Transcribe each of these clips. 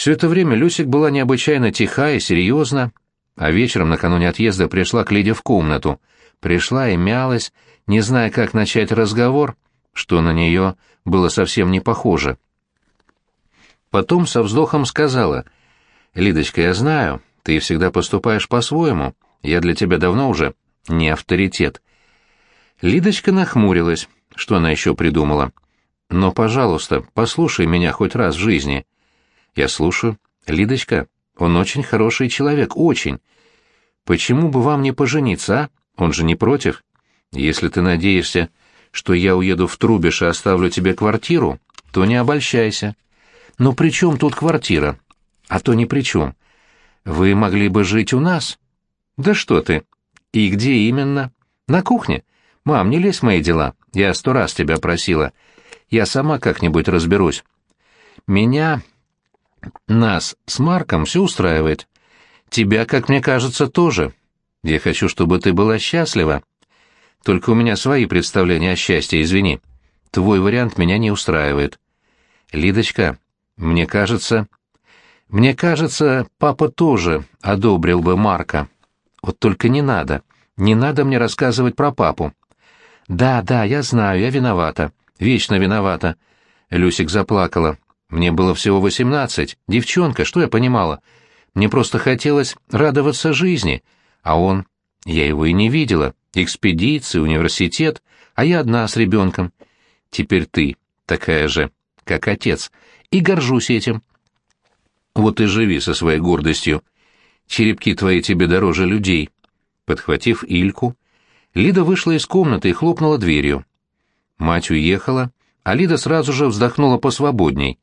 Все это время Люсик была необычайно тиха и серьезна, а вечером накануне отъезда пришла к Лиде в комнату. Пришла и мялась, не зная, как начать разговор, что на нее было совсем не похоже. Потом со вздохом сказала, «Лидочка, я знаю, ты всегда поступаешь по-своему, я для тебя давно уже не авторитет». Лидочка нахмурилась, что она еще придумала. «Но, пожалуйста, послушай меня хоть раз в жизни». «Я слушаю. Лидочка, он очень хороший человек, очень. Почему бы вам не пожениться, а? Он же не против. Если ты надеешься, что я уеду в Трубиш и оставлю тебе квартиру, то не обольщайся. Но при чем тут квартира? А то ни при чем. Вы могли бы жить у нас? Да что ты? И где именно? На кухне? Мам, не лезь в мои дела. Я сто раз тебя просила. Я сама как-нибудь разберусь. Меня, нас с Марком все устраивает. Тебя, как мне кажется, тоже. Я хочу, чтобы ты была счастлива. Только у меня свои представления о счастье, извини. Твой вариант меня не устраивает. Лидочка, мне кажется... Мне кажется, папа тоже одобрил бы Марка. Вот только не надо. Не надо мне рассказывать про папу. Да, да, я знаю, я виновата. Вечно виновата. Люсик заплакала. Мне было всего восемнадцать. Девчонка, что я понимала? Мне просто хотелось радоваться жизни. А он... Я его и не видела. Экспедиции, университет, а я одна с ребенком. Теперь ты такая же, как отец, и горжусь этим. Вот и живи со своей гордостью. Черепки твои тебе дороже людей. Подхватив Ильку, Лида вышла из комнаты и хлопнула дверью. Мать уехала, а Лида сразу же вздохнула посвободней.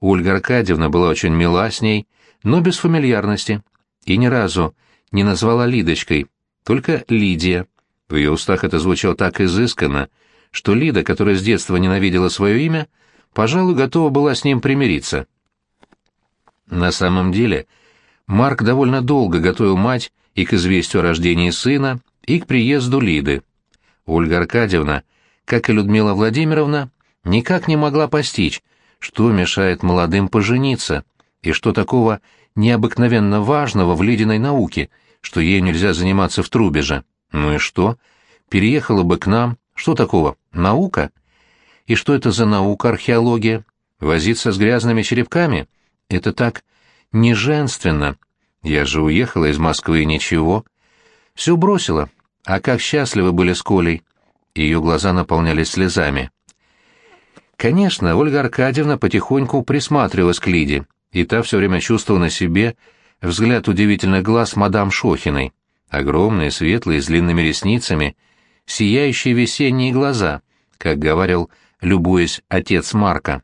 Ольга Аркадьевна была очень мила с ней, но без фамильярности, и ни разу не назвала Лидочкой, только Лидия. В ее устах это звучало так изысканно, что Лида, которая с детства ненавидела свое имя, пожалуй, готова была с ним примириться. На самом деле, Марк довольно долго готовил мать и к известию о рождении сына, и к приезду Лиды. Ольга Аркадьевна, как и Людмила Владимировна, никак не могла постичь, что мешает молодым пожениться, и что такого необыкновенно важного в Лидиной науке, что ею нельзя заниматься в Трубеже. Ну и что? Переехала бы к нам. Что такого? Наука? И что это за наука археология? Возиться с грязными черепками? Это так неженственно. Я же уехала из Москвы и ничего. Все бросила. А как счастливы были с Колей. Ее глаза наполнялись слезами. Конечно, Ольга Аркадьевна потихоньку присматривалась к Лиде, и та все время чувствовала на себе взгляд удивительных глаз мадам Шохиной. Огромные, светлые, с длинными ресницами, сияющие весенние глаза, как говорил, любуясь отец Марка.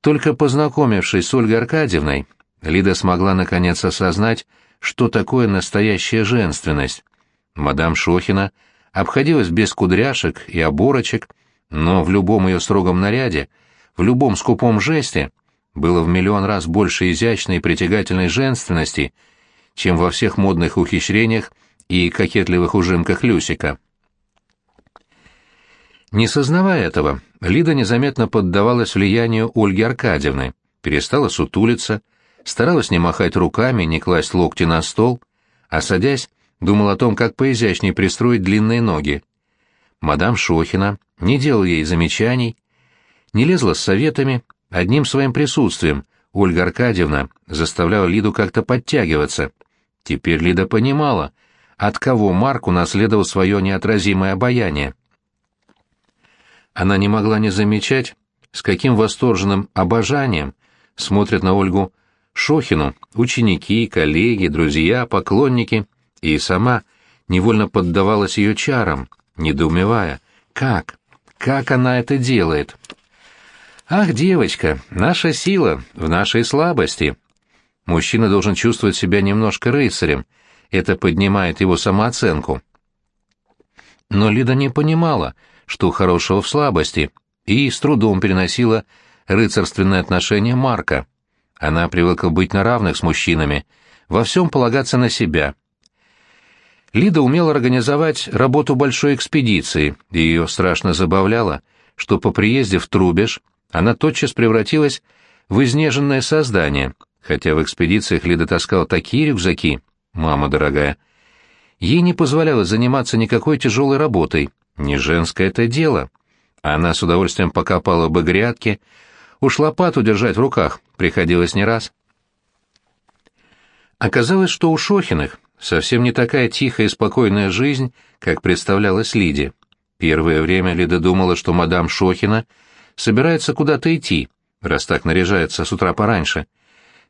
Только познакомившись с Ольгой Аркадьевной, Лида смогла наконец осознать, что такое настоящая женственность. Мадам Шохина обходилась без кудряшек и оборочек, но в любом ее строгом наряде, в любом скупом жесте было в миллион раз больше изящной и притягательной женственности, чем во всех модных ухищрениях и кокетливых ужимках Люсика. Не сознавая этого, Лида незаметно поддавалась влиянию Ольги Аркадьевны, перестала сутулиться, старалась не махать руками, не класть локти на стол, а садясь, думала о том, как поизящнее пристроить длинные ноги. Мадам Шохина не делала ей замечаний, не лезла с советами, одним своим присутствием Ольга Аркадьевна заставляла Лиду как-то подтягиваться — Теперь Лида понимала, от кого Марк унаследовал свое неотразимое обаяние. Она не могла не замечать, с каким восторженным обожанием смотрят на Ольгу Шохину ученики, коллеги, друзья, поклонники, и сама невольно поддавалась ее чарам, недоумевая, как, как она это делает. «Ах, девочка, наша сила в нашей слабости», Мужчина должен чувствовать себя немножко рыцарем, это поднимает его самооценку. Но Лида не понимала, что хорошего в слабости, и с трудом переносила рыцарственное отношение Марка. Она привыкла быть на равных с мужчинами, во всем полагаться на себя. Лида умела организовать работу большой экспедиции, и ее страшно забавляло, что по приезде в Трубеж она тотчас превратилась в изнеженное создание, хотя в экспедициях Лида таскала такие рюкзаки, мама дорогая. Ей не позволялось заниматься никакой тяжелой работой, не женское это дело. Она с удовольствием покопала бы грядки, уж лопату держать в руках приходилось не раз. Оказалось, что у Шохиных совсем не такая тихая и спокойная жизнь, как представлялась Лиде. Первое время Лида думала, что мадам Шохина собирается куда-то идти, раз так наряжается с утра пораньше.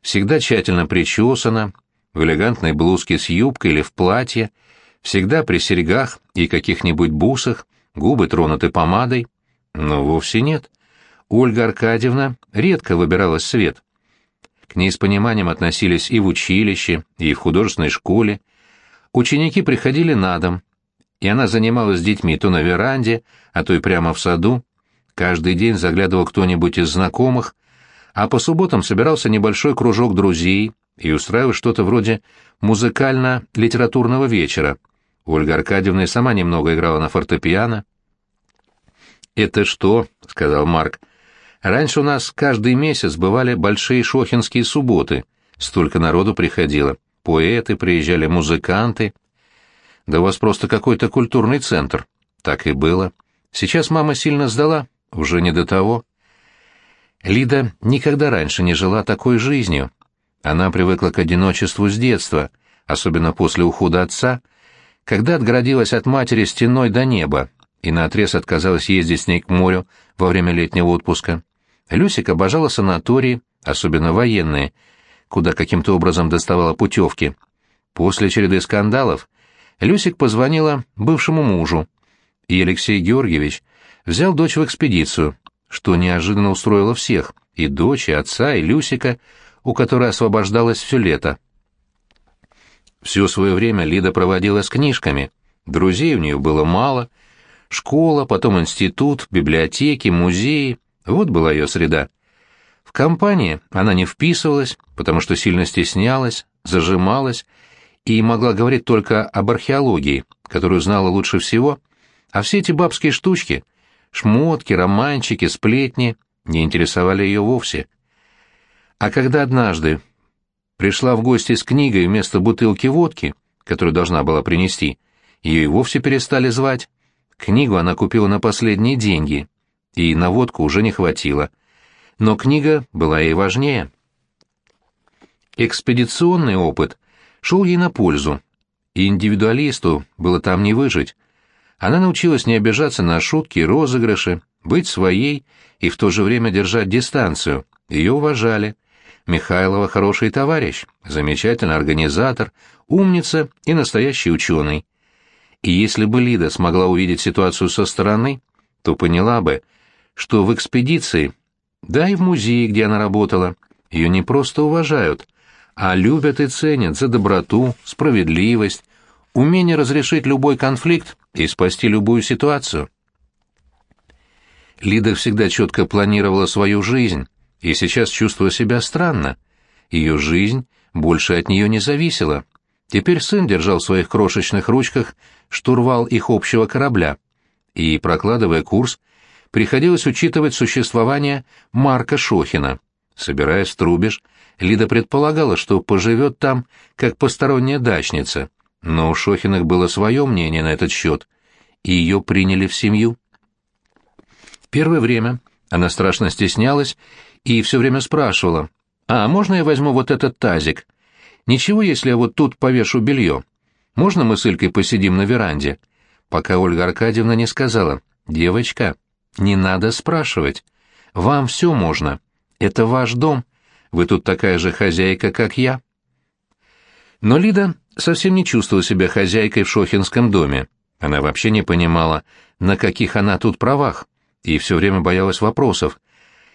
Всегда тщательно причесана, в элегантной блузке с юбкой или в платье, всегда при серьгах и каких-нибудь бусах, губы тронуты помадой. Но вовсе нет. Ольга Аркадьевна редко выбиралась в свет. К ней с пониманием относились и в училище, и в художественной школе. Ученики приходили на дом, и она занималась с детьми то на веранде, а то и прямо в саду. Каждый день заглядывал кто-нибудь из знакомых, а по субботам собирался небольшой кружок друзей и устраивал что-то вроде музыкально-литературного вечера. Ольга Аркадьевна и сама немного играла на фортепиано. «Это что?» — сказал Марк. «Раньше у нас каждый месяц бывали большие шохинские субботы. Столько народу приходило. Поэты приезжали, музыканты. Да у вас просто какой-то культурный центр». Так и было. Сейчас мама сильно сдала, уже не до того. Лида никогда раньше не жила такой жизнью. Она привыкла к одиночеству с детства, особенно после ухода отца, когда отгородилась от матери стеной до неба и наотрез отказалась ездить с ней к морю во время летнего отпуска. Люсик обожала санатории, особенно военные, куда каким-то образом доставала путевки. После череды скандалов Люсик позвонила бывшему мужу, и Алексей Георгиевич взял дочь в экспедицию, что неожиданно устроило всех, и дочь, и отца, и Люсика, у которой освобождалось все лето. Все свое время Лида проводила с книжками, друзей у нее было мало, школа, потом институт, библиотеки, музеи, вот была ее среда. В компании она не вписывалась, потому что сильно стеснялась, зажималась и могла говорить только об археологии, которую знала лучше всего, а все эти бабские штучки — Шмотки, романчики, сплетни не интересовали ее вовсе. А когда однажды пришла в гости с книгой вместо бутылки водки, которую должна была принести, ее и вовсе перестали звать. Книгу она купила на последние деньги, и на водку уже не хватило. Но книга была ей важнее. Экспедиционный опыт шел ей на пользу, и индивидуалисту было там не выжить. Она научилась не обижаться на шутки и розыгрыши, быть своей и в то же время держать дистанцию. Ее уважали. Михайлова хороший товарищ, замечательный организатор, умница и настоящий ученый. И если бы Лида смогла увидеть ситуацию со стороны, то поняла бы, что в экспедиции, да и в музее, где она работала, ее не просто уважают, а любят и ценят за доброту, справедливость, умение разрешить любой конфликт и спасти любую ситуацию. Лида всегда четко планировала свою жизнь, и сейчас чувствовала себя странно. Ее жизнь больше от нее не зависела. Теперь сын держал в своих крошечных ручках штурвал их общего корабля, и, прокладывая курс, приходилось учитывать существование Марка Шохина. Собираясь в Трубеж, Лида предполагала, что поживет там, как посторонняя дачница, но у Шохиных было свое мнение на этот счет, и ее приняли в семью. В первое время она страшно стеснялась и все время спрашивала, «А можно я возьму вот этот тазик? Ничего, если я вот тут повешу белье? Можно мы с Илькой посидим на веранде?» Пока Ольга Аркадьевна не сказала, «Девочка, не надо спрашивать. Вам все можно. Это ваш дом. Вы тут такая же хозяйка, как я». Но Лида совсем не чувствовала себя хозяйкой в Шохинском доме. Она вообще не понимала, на каких она тут правах, и все время боялась вопросов.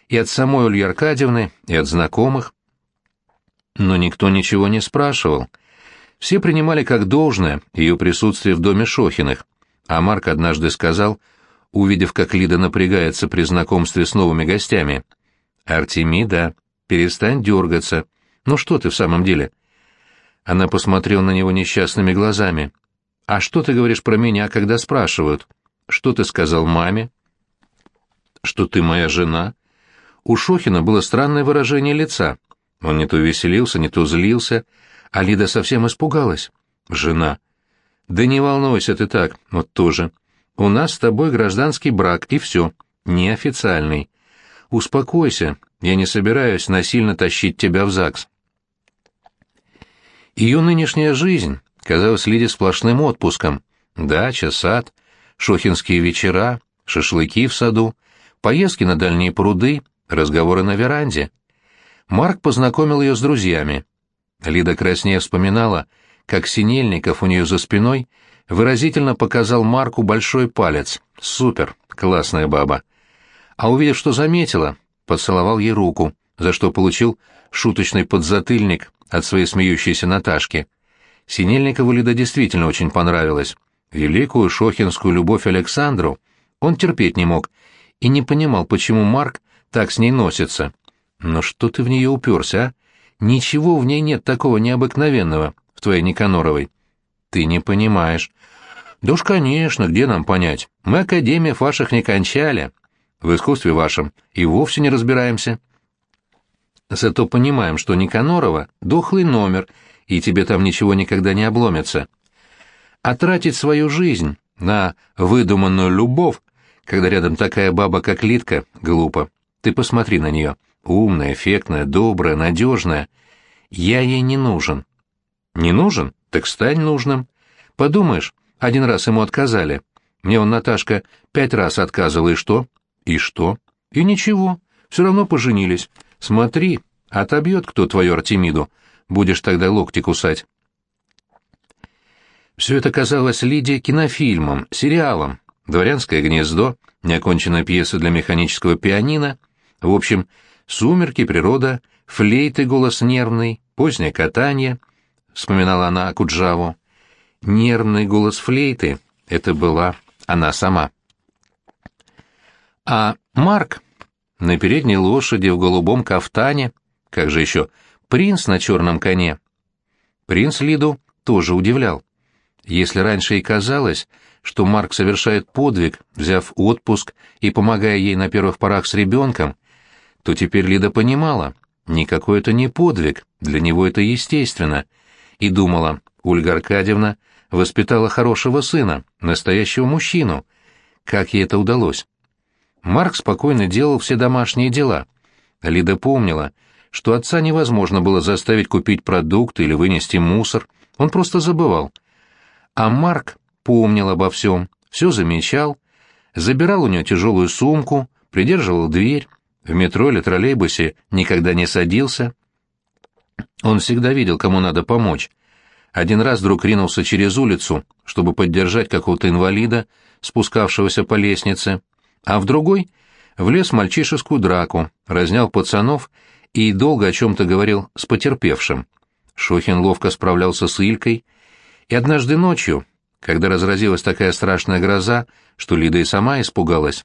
И от самой Ольги Аркадьевны, и от знакомых. Но никто ничего не спрашивал. Все принимали как должное ее присутствие в доме Шохиных. А Марк однажды сказал, увидев, как Лида напрягается при знакомстве с новыми гостями, «Артемида, перестань дергаться. Ну что ты в самом деле?» Она посмотрела на него несчастными глазами. «А что ты говоришь про меня, когда спрашивают? Что ты сказал маме?» «Что ты моя жена?» у Шохина было странное выражение лица. Он не то веселился, не то злился, а Лида совсем испугалась. Жена. «Да не волнуйся ты так, вот тоже. У нас с тобой гражданский брак, и все. Неофициальный. Успокойся, я не собираюсь насильно тащить тебя в ЗАГС». Ее нынешняя жизнь казалась Лиде сплошным отпуском. Дача, сад, шохинские вечера, шашлыки в саду, поездки на дальние пруды, разговоры на веранде. Марк познакомил ее с друзьями. Лида краснее вспоминала, как Синельников у нее за спиной выразительно показал Марку большой палец. Супер, классная баба. А увидев, что заметила, поцеловал ей руку, за что получил шуточный подзатыльник от своей смеющейся Наташки. Синельникову Лида действительно очень понравилась. Великую шохинскую любовь Александру он терпеть не мог и не понимал, почему Марк так с ней носится. Но что ты в нее уперся, а? Ничего в ней нет такого необыкновенного, в твоей Никаноровой. Ты не понимаешь. Да уж, конечно, где нам понять? Мы академиев ваших не кончали. В искусстве вашем и вовсе не разбираемся. Зато понимаем, что Никанорова — дохлый номер, и тебе там ничего никогда не обломится. А тратить свою жизнь на выдуманную любовь, когда рядом такая баба, как Литка, глупо. Ты посмотри на нее. Умная, эффектная, добрая, надежная. Я ей не нужен. Не нужен? Так стань нужным. Подумаешь, один раз ему отказали. Мне он, Наташка, пять раз отказывал, и что? И что? И ничего. Все равно поженились. Смотри, отобьет кто твою Артемиду. Будешь тогда локти кусать. Все это казалось Лидии кинофильмом, сериалом. «Дворянское гнездо», неоконченная пьеса для механического пианино. В общем, сумерки, природа, флейты голос нервный, позднее катание, вспоминала она Куджаву. Нервный голос флейты — это была она сама. А Марк на передней лошади в голубом кафтане, как же еще, принц на черном коне. Принц Лиду тоже удивлял. Если раньше и казалось, что Марк совершает подвиг, взяв отпуск и помогая ей на первых порах с ребенком, то теперь Лида понимала, никакой это не подвиг, для него это естественно, и думала, Ольга Аркадьевна воспитала хорошего сына, настоящего мужчину. Как ей это удалось? Марк спокойно делал все домашние дела. Лида помнила, что отца невозможно было заставить купить продукты или вынести мусор, он просто забывал. А Марк помнил обо всем, все замечал, забирал у нее тяжелую сумку, придерживал дверь, в метро или троллейбусе никогда не садился. Он всегда видел, кому надо помочь. Один раз вдруг ринулся через улицу, чтобы поддержать какого-то инвалида, спускавшегося по лестнице, а в другой влез в мальчишескую драку, разнял пацанов и долго о чем-то говорил с потерпевшим. Шохин ловко справлялся с Илькой, и однажды ночью, когда разразилась такая страшная гроза, что Лида и сама испугалась,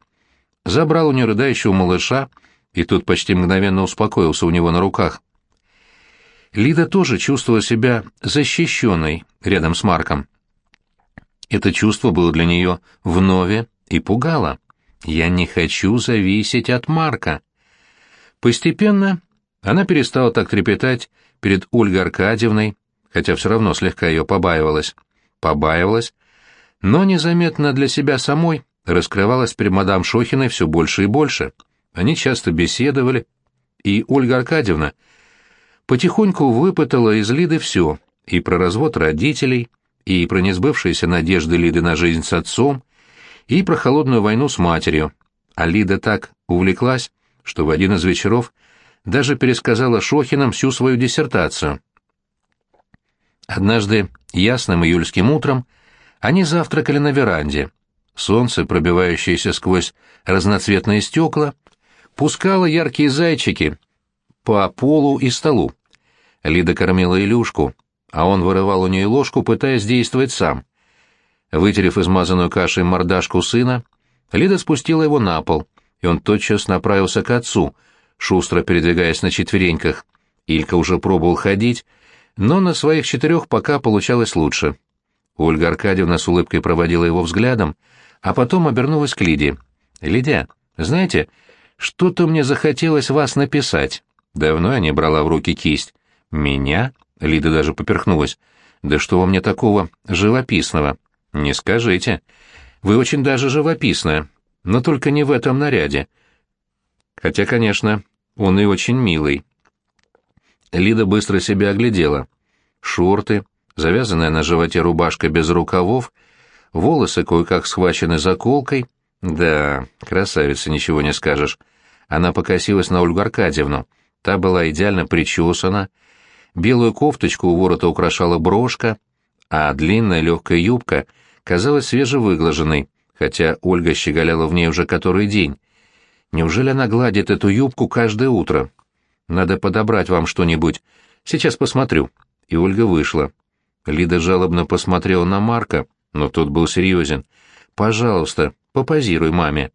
забрал у нее рыдающего малыша, и тот почти мгновенно успокоился у него на руках. Лида тоже чувствовала себя защищенной рядом с Марком. Это чувство было для нее вновь и пугало. «Я не хочу зависеть от Марка». Постепенно она перестала так трепетать перед Ольгой Аркадьевной, хотя все равно слегка ее побаивалась побаивалась, но незаметно для себя самой раскрывалась перед мадам Шохиной все больше и больше. Они часто беседовали, и Ольга Аркадьевна потихоньку выпытала из Лиды все, и про развод родителей, и про несбывшиеся надежды Лиды на жизнь с отцом, и про холодную войну с матерью. А Лида так увлеклась, что в один из вечеров даже пересказала Шохинам всю свою диссертацию. Однажды, ясным июльским утром, они завтракали на веранде. Солнце, пробивающееся сквозь разноцветные стекла, пускало яркие зайчики по полу и столу. Лида кормила Илюшку, а он вырывал у нее ложку, пытаясь действовать сам. Вытерев измазанную кашей мордашку сына, Лида спустила его на пол, и он тотчас направился к отцу, шустро передвигаясь на четвереньках. Илька уже пробовал ходить, но на своих четырех пока получалось лучше. Ольга Аркадьевна с улыбкой проводила его взглядом, а потом обернулась к Лиде. «Лидия, знаете, Что-то мне захотелось вас написать. Давно я не брала в руки кисть. Меня? Лида даже поперхнулась. Да что во мне такого живописного? Не скажите. Вы очень даже живописная, но только не в этом наряде. Хотя, конечно, он и очень милый. Лида быстро себя оглядела. Шорты, завязанная на животе рубашка без рукавов, волосы кое-как схвачены заколкой. Да, красавица, ничего не скажешь. Она покосилась на Ольгу Аркадьевну. Та была идеально причесана. Белую кофточку у ворота украшала брошка, а длинная легкая юбка казалась свежевыглаженной, хотя Ольга щеголяла в ней уже который день. Неужели она гладит эту юбку каждое утро? Надо подобрать вам что-нибудь. Сейчас посмотрю. И Ольга вышла. Лида жалобно посмотрела на Марка, но тот был серьезен. «Пожалуйста, попозируй маме».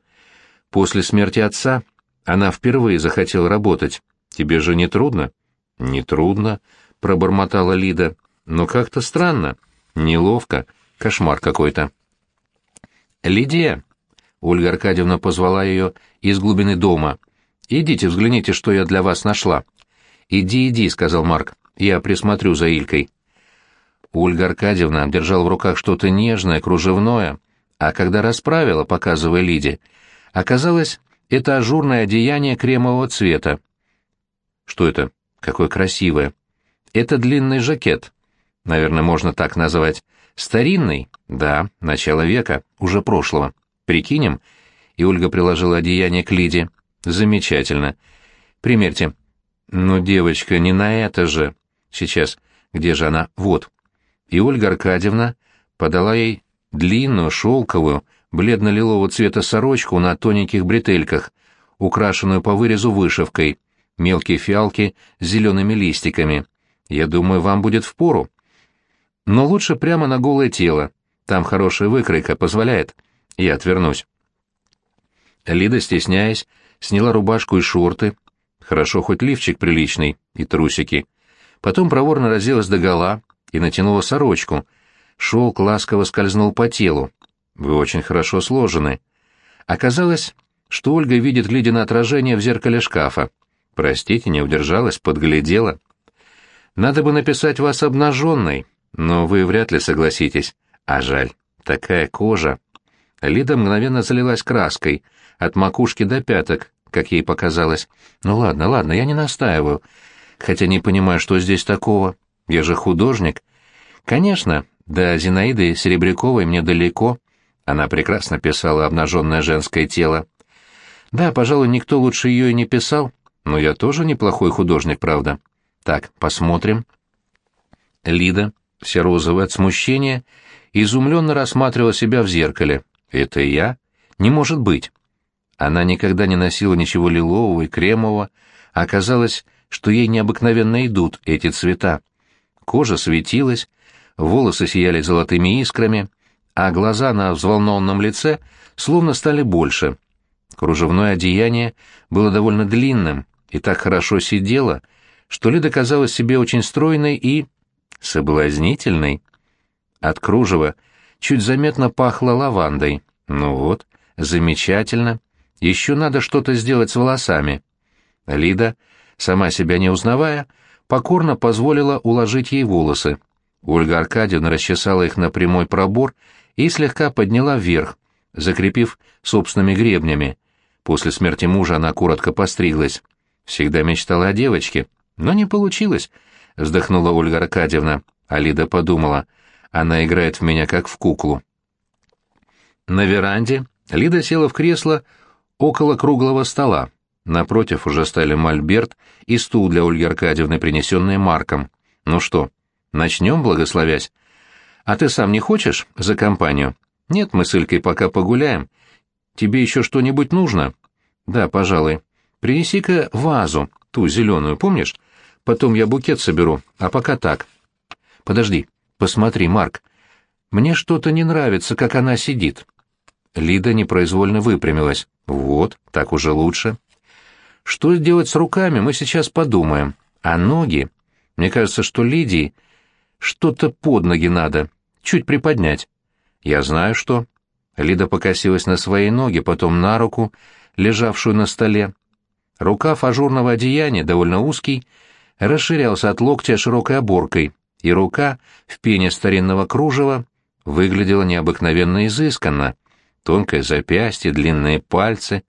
После смерти отца она впервые захотела работать. Тебе же не трудно? Не трудно, пробормотала Лида. Но как-то странно, неловко, кошмар какой-то. Лидия, Ольга Аркадьевна позвала ее из глубины дома. Идите, взгляните, что я для вас нашла. Иди, иди, сказал Марк. Я присмотрю за Илькой. Ольга Аркадьевна держала в руках что-то нежное, кружевное, а когда расправила, показывая Лиде, оказалось, это ажурное одеяние кремового цвета. Что это? Какое красивое. Это длинный жакет. Наверное, можно так назвать. Старинный? Да, начало века, уже прошлого. Прикинем? И Ольга приложила одеяние к Лиде. Замечательно. Примерьте. Ну, девочка, не на это же. Сейчас. Где же она? Вот. И Ольга Аркадьевна подала ей длинную, шелковую, бледно-лилового цвета сорочку на тоненьких бретельках, украшенную по вырезу вышивкой, мелкие фиалки с зелеными листиками. Я думаю, вам будет впору. Но лучше прямо на голое тело. Там хорошая выкройка позволяет. Я отвернусь. Лида, стесняясь, сняла рубашку и шорты. Хорошо, хоть лифчик приличный и трусики. Потом проворно разделась догола и натянула сорочку. Шелк ласково скользнул по телу. Вы очень хорошо сложены. Оказалось, что Ольга видит глядя на отражение в зеркале шкафа. Простите, не удержалась, подглядела. Надо бы написать вас обнаженной, но вы вряд ли согласитесь. А жаль, такая кожа. Лида мгновенно залилась краской, от макушки до пяток, как ей показалось. Ну ладно, ладно, я не настаиваю. Хотя не понимаю, что здесь такого. Я же художник. Конечно, до Зинаиды Серебряковой мне далеко, она прекрасно писала обнаженное женское тело. Да, пожалуй, никто лучше ее и не писал, но я тоже неплохой художник, правда. Так, посмотрим. Лида, вся розовая от смущения, изумленно рассматривала себя в зеркале. Это я? Не может быть. Она никогда не носила ничего лилового и кремового, оказалось, что ей необыкновенно идут эти цвета. Кожа светилась, волосы сияли золотыми искрами, а глаза на взволнованном лице словно стали больше. Кружевное одеяние было довольно длинным и так хорошо сидело, что Лида казалась себе очень стройной и... соблазнительной. От кружева чуть заметно пахло лавандой. Ну вот, замечательно. Еще надо что-то сделать с волосами. Лида, сама себя не узнавая, покорно позволила уложить ей волосы. Ольга Аркадьевна расчесала их на прямой пробор и слегка подняла вверх, закрепив собственными гребнями. После смерти мужа она коротко постриглась. Всегда мечтала о девочке, но не получилось, вздохнула Ольга Аркадьевна. А Лида подумала, она играет в меня как в куклу. На веранде Лида села в кресло около круглого стола. Напротив уже стали мольберт и стул для Ольги Аркадьевны, принесенные Марком. Ну что, начнем, благословясь? А ты сам не хочешь за компанию? Нет, мы с Илькой пока погуляем. Тебе еще что-нибудь нужно? Да, пожалуй. Принеси-ка вазу, ту зеленую, помнишь? Потом я букет соберу, а пока так. Подожди, посмотри, Марк. Мне что-то не нравится, как она сидит. Лида непроизвольно выпрямилась. Вот, так уже лучше. Что сделать с руками, мы сейчас подумаем. А ноги? Мне кажется, что Лидии что-то под ноги надо, чуть приподнять. Я знаю, что. Лида покосилась на свои ноги, потом на руку, лежавшую на столе. Рукав ажурного одеяния, довольно узкий, расширялся от локтя широкой оборкой, и рука в пене старинного кружева выглядела необыкновенно изысканно. Тонкое запястье, длинные пальцы.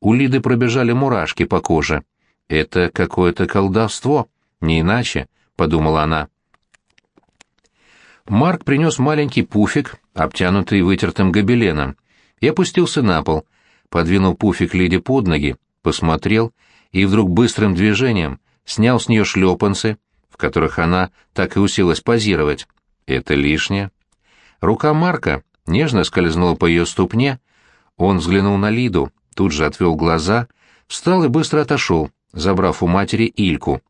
У Лиды пробежали мурашки по коже. «Это какое-то колдовство, не иначе», — подумала она. Марк принес маленький пуфик, обтянутый вытертым гобеленом, и опустился на пол, подвинул пуфик Лиде под ноги, посмотрел и вдруг быстрым движением снял с нее шлепанцы, в которых она так и уселась позировать. Это лишнее. Рука Марка нежно скользнула по ее ступне, он взглянул на Лиду, тут же отвел глаза, встал и быстро отошел, забрав у матери Ильку.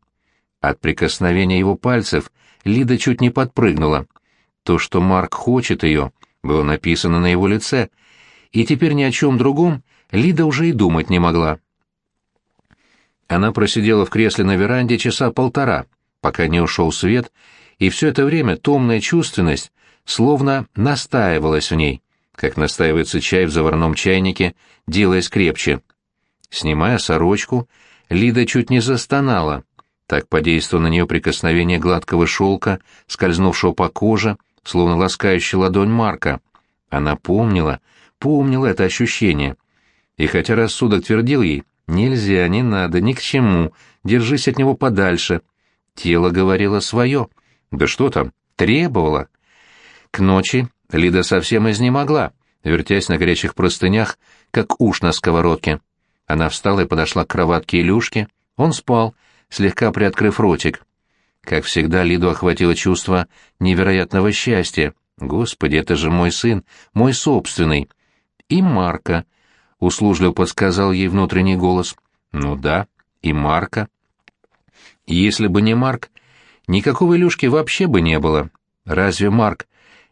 От прикосновения его пальцев Лида чуть не подпрыгнула. То, что Марк хочет ее, было написано на его лице, и теперь ни о чем другом Лида уже и думать не могла. Она просидела в кресле на веранде часа полтора, пока не ушел свет, и все это время томная чувственность словно настаивалась в ней, как настаивается чай в заварном чайнике, делаясь крепче. Снимая сорочку, Лида чуть не застонала. Так подействовало на нее прикосновение гладкого шелка, скользнувшего по коже, словно ласкающая ладонь Марка. Она помнила, помнила это ощущение. И хотя рассудок твердил ей, нельзя, не надо, ни к чему, держись от него подальше, тело говорило свое. Да что там, требовало. К ночи Лида совсем изнемогла, вертясь на горячих простынях, как уж на сковородке. Она встала и подошла к кроватке Илюшки. Он спал, слегка приоткрыв ротик. Как всегда, Лиду охватило чувство невероятного счастья. «Господи, это же мой сын, мой собственный!» «И Марка», — услужливо подсказал ей внутренний голос. «Ну да, и Марка». Если бы не Марк, никакого Илюшки вообще бы не было. Разве Марк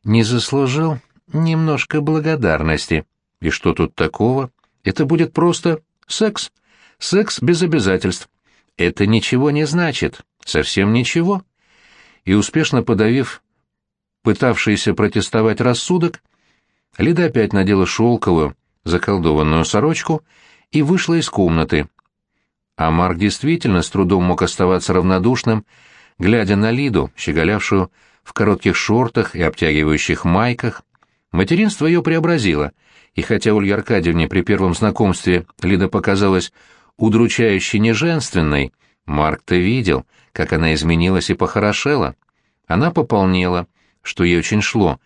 не заслужил немножко благодарности? И что тут такого? Это будет просто секс. Секс без обязательств. Это ничего не значит. Совсем ничего. И успешно подавив пытавшийся протестовать рассудок, Лида опять надела шелковую, заколдованную сорочку и вышла из комнаты. А Марк действительно с трудом мог оставаться равнодушным, глядя на Лиду, щеголявшую в коротких шортах и обтягивающих майках. Материнство ее преобразило, и хотя Ольге Аркадьевне при первом знакомстве Лида показалась удручающе неженственной, Марк-то видел, как она изменилась и похорошела. Она пополнела, что ей очень шло,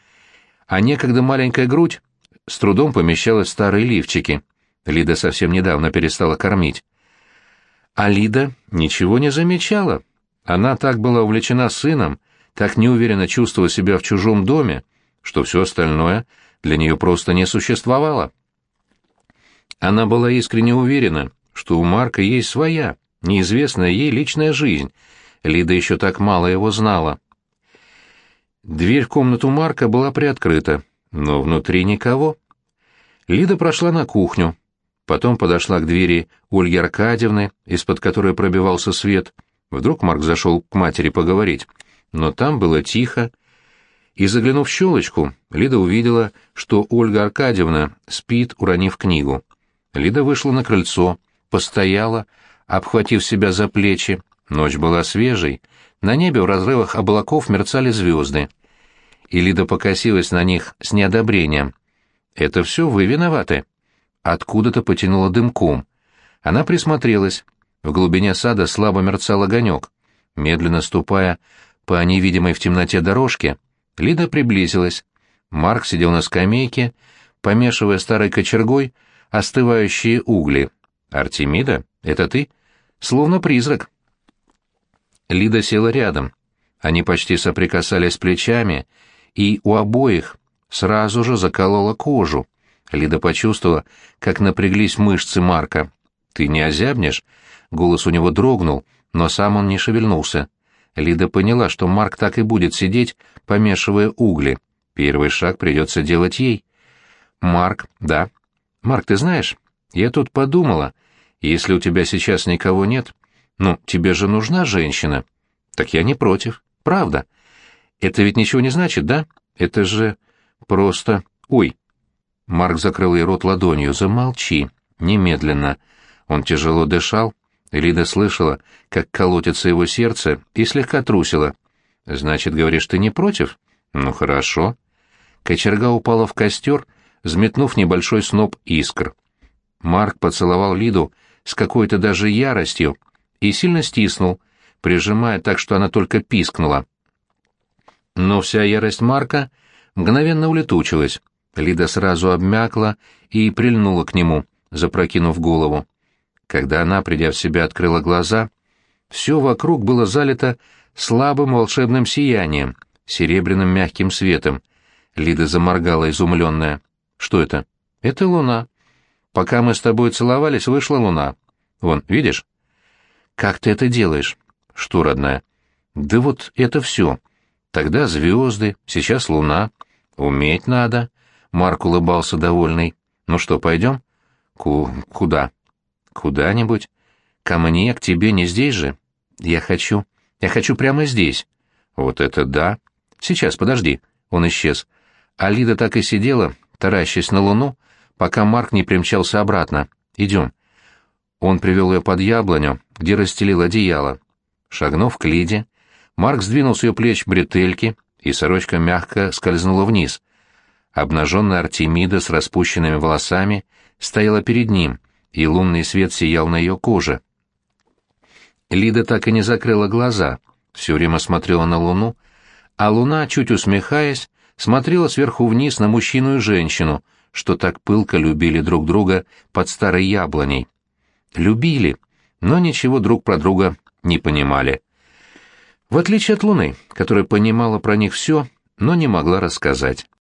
а некогда маленькая грудь с трудом помещалась в старые лифчики. Лида совсем недавно перестала кормить. А Лида ничего не замечала. Она так была увлечена сыном, так неуверенно чувствовала себя в чужом доме, что все остальное для нее просто не существовало. Она была искренне уверена, что у Марка есть своя, неизвестная ей личная жизнь. Лида еще так мало его знала. Дверь в комнату Марка была приоткрыта, но внутри никого. Лида прошла на кухню, потом подошла к двери Ольги Аркадьевны, из-под которой пробивался свет. Вдруг Марк зашел к матери поговорить, но там было тихо. И, заглянув в щелочку, Лида увидела, что Ольга Аркадьевна спит, уронив книгу. Лида вышла на крыльцо, постояла, обхватив себя за плечи. Ночь была свежей, на небе в разрывах облаков мерцали звезды. И Лида покосилась на них с неодобрением. «Это все вы виноваты». Откуда-то потянуло дымком. Она присмотрелась. В глубине сада слабо мерцал огонек. Медленно ступая по невидимой в темноте дорожке, Лида приблизилась. Марк сидел на скамейке, помешивая старой кочергой остывающие угли. «Артемида, это ты?» «Словно призрак». Лида села рядом. Они почти соприкасались плечами, и у обоих сразу же заколола кожу. Лида почувствовала, как напряглись мышцы Марка. «Ты не озябнешь?» Голос у него дрогнул, но сам он не шевельнулся. Лида поняла, что Марк так и будет сидеть, помешивая угли. Первый шаг придется делать ей. «Марк, да. Марк, ты знаешь, я тут подумала, если у тебя сейчас никого нет, ну, тебе же нужна женщина. Так я не против. Правда. Это ведь ничего не значит, да? Это же просто... Ой. Марк закрыл ей рот ладонью. Замолчи. Немедленно. Он тяжело дышал, Лида слышала, как колотится его сердце, и слегка трусила. «Значит, говоришь, ты не против?» «Ну, хорошо». Кочерга упала в костер, взметнув небольшой сноп искр. Марк поцеловал Лиду с какой-то даже яростью и сильно стиснул, прижимая так, что она только пискнула. Но вся ярость Марка мгновенно улетучилась. Лида сразу обмякла и прильнула к нему, запрокинув голову. Когда она, придя в себя, открыла глаза, все вокруг было залито слабым волшебным сиянием, серебряным мягким светом. Лида заморгала, изумленная. «Что это?» «Это луна. Пока мы с тобой целовались, вышла луна. Вон, видишь?» «Как ты это делаешь?» «Что, родная?» «Да вот это все. Тогда звезды, сейчас луна. Уметь надо». Марк улыбался довольный. «Ну что, пойдем?» Ку «Куда?» «Куда-нибудь. Ко мне, к тебе, не здесь же?» «Я хочу. Я хочу прямо здесь». «Вот это да!» «Сейчас, подожди». Он исчез. А Лида так и сидела, таращась на луну, пока Марк не примчался обратно. «Идем». Он привел ее под яблоню, где расстелил одеяло. Шагнув к Лиде, Марк сдвинул с ее плеч бретельки, и сорочка мягко скользнула вниз. Обнаженная Артемида с распущенными волосами стояла перед ним, и лунный свет сиял на ее коже. Лида так и не закрыла глаза, все время смотрела на луну, а луна, чуть усмехаясь, смотрела сверху вниз на мужчину и женщину, что так пылко любили друг друга под старой яблоней. Любили, но ничего друг про друга не понимали. В отличие от Луны, которая понимала про них все, но не могла рассказать.